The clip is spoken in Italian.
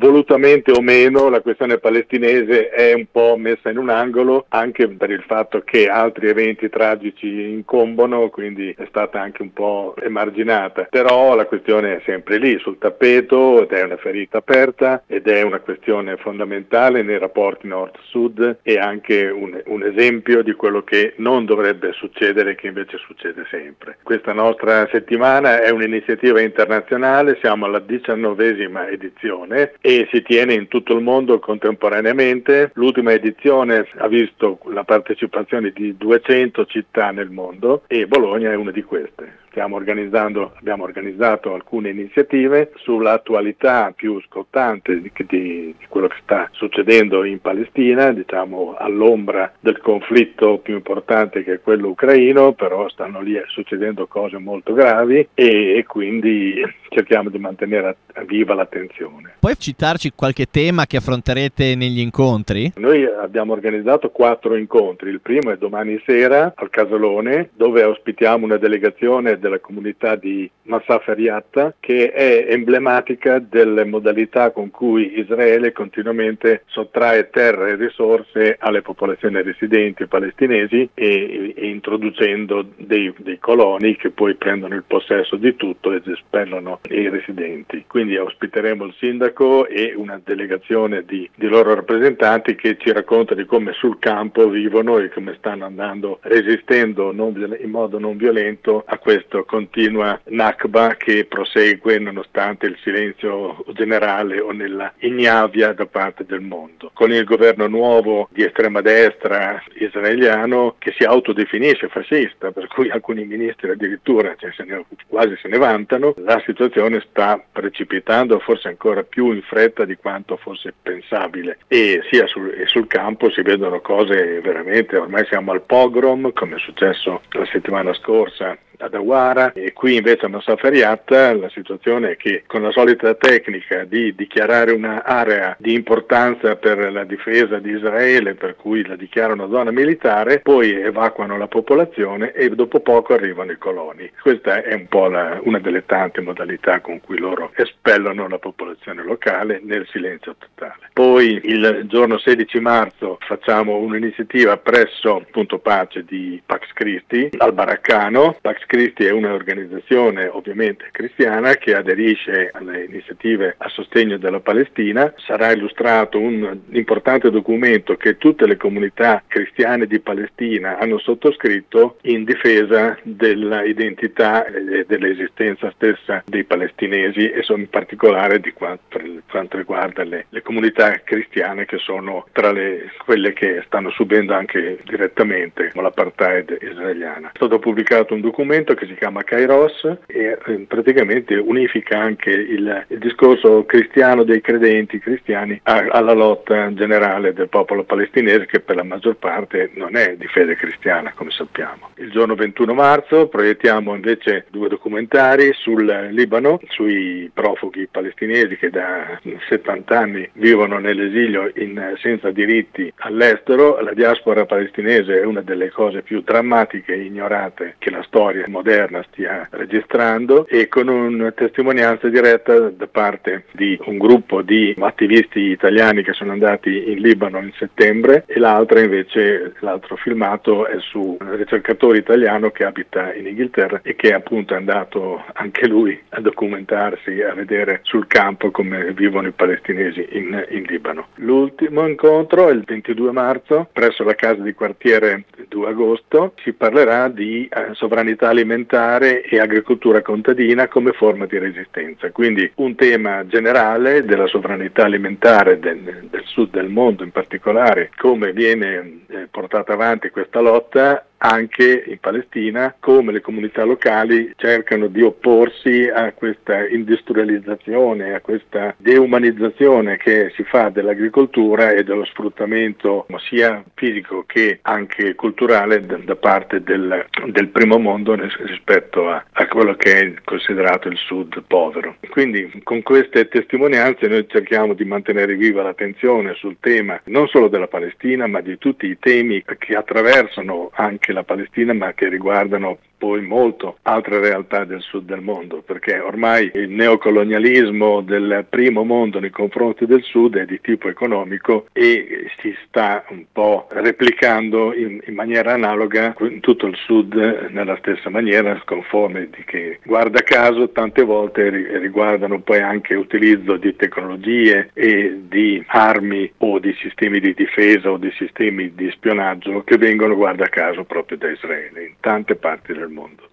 volutamente o meno la questione palestinese è un po' messa in un angolo anche per il fatto che altri eventi tragici incombono, quindi è stata anche un po' emarginata. Però la questione è sempre lì, sul tappeto, ed è una ferita aperta ed è una questione fondamentale nei rapporti nord-sud e anche un, un esempio di quello che non dovrebbe succedere, che invece succede sempre. Questa nostra settimana è un'iniziativa internazionale, siamo alla diciannovesima edizione e si tiene in tutto il mondo contemporaneamente. L'ultima edizione ha visto la partecipazione di 200 città nel mondo e Bologna è una di queste stiamo organizzando, abbiamo organizzato alcune iniziative sull'attualità più scottante di, di, di, quello che sta succedendo in Palestina, diciamo all'ombra del conflitto più importante che è quello ucraino, però stanno lì succedendo cose molto gravi e, e quindi cerchiamo di mantenere viva l'attenzione. Puoi citarci qualche tema che affronterete negli incontri? Noi abbiamo organizzato quattro incontri, il primo è domani sera al Casalone dove ospitiamo una delegazione della comunità di Massaf Ariatta che è emblematica delle modalità con cui Israele continuamente sottrae terra e risorse alle popolazioni residenti palestinesi e, e introducendo dei, dei, coloni che poi prendono il possesso di tutto ed espellono i residenti. Quindi ospiteremo il sindaco e una delegazione di, di loro rappresentanti che ci racconta di come sul campo vivono e come stanno andando resistendo non, in modo non violento a questo questo continua Nakba che prosegue nonostante il silenzio generale o nella ignavia da parte del mondo. Con il governo nuovo di estrema destra israeliano che si autodefinisce fascista, per cui alcuni ministri addirittura cioè se ne, quasi se ne vantano, la situazione sta precipitando forse ancora più in fretta di quanto fosse pensabile e sia sul, e sul campo si vedono cose veramente, ormai siamo al pogrom come è successo la settimana scorsa ad Awara e qui invece a Massafariat la situazione è che con la solita tecnica di dichiarare un'area di importanza per la difesa di Israele per cui la dichiarano zona militare poi evacuano la popolazione e dopo poco arrivano i coloni. Questa è un po' la, una delle tante modalità con cui loro espellono la popolazione locale nel silenzio totale. Poi il giorno 16 marzo facciamo un'iniziativa presso Punto Pace di Pax Christi al Baraccano. Pax Christi è un'organizzazione ovviamente cristiana che aderisce alle iniziative a sostegno della Palestina. Sarà illustrato un importante documento che tutte le comunità cristiane di Palestina hanno sottoscritto in difesa dell'identità e dell'esistenza stessa dei palestinesi e in particolare di quanto, quanto riguarda le, le comunità cristiane che sono tra le, quelle che stanno subendo anche direttamente l'apartheid israeliana. È stato pubblicato un documento movimento che si chiama Kairos e eh, praticamente unifica anche il, il, discorso cristiano dei credenti cristiani a, alla lotta generale del popolo palestinese che per la maggior parte non è di fede cristiana come sappiamo. Il giorno 21 marzo proiettiamo invece due documentari sul Libano, sui profughi palestinesi che da 70 anni vivono nell'esilio in, senza diritti all'estero. La diaspora palestinese è una delle cose più drammatiche e ignorate che la storia moderna stia registrando e con una testimonianza diretta da parte di un gruppo di attivisti italiani che sono andati in Libano in settembre e l'altra invece, l'altro filmato è su un ricercatore italiano che abita in Inghilterra e che appunto è andato anche lui a documentarsi, a vedere sul campo come vivono i palestinesi in, in Libano. L'ultimo incontro è il 22 marzo presso la casa di quartiere 2 agosto, si parlerà di eh, sovranità alimentare e agricoltura contadina come forma di resistenza. Quindi un tema generale della sovranità alimentare del, del sud del mondo in particolare, come viene eh, portata avanti questa lotta anche in Palestina, come le comunità locali cercano di opporsi a questa industrializzazione, a questa deumanizzazione che si fa dell'agricoltura e dello sfruttamento sia fisico che anche culturale da parte del, del primo mondo rispetto a, a, quello che è considerato il sud povero. Quindi con queste testimonianze noi cerchiamo di mantenere viva l'attenzione sul tema non solo della Palestina ma di tutti i temi che attraversano anche la Palestina, ma che riguardano poi molto altre realtà del sud del mondo, perché ormai il neocolonialismo del primo mondo nei confronti del sud è di tipo economico e si sta un po' replicando in, in maniera analoga in tutto il sud nella stessa maniera, con forme che guarda caso tante volte riguardano poi anche utilizzo di tecnologie e di armi o di sistemi di difesa o di sistemi di spionaggio che vengono guarda caso proprio da Israele in tante parti del mondo. mundo.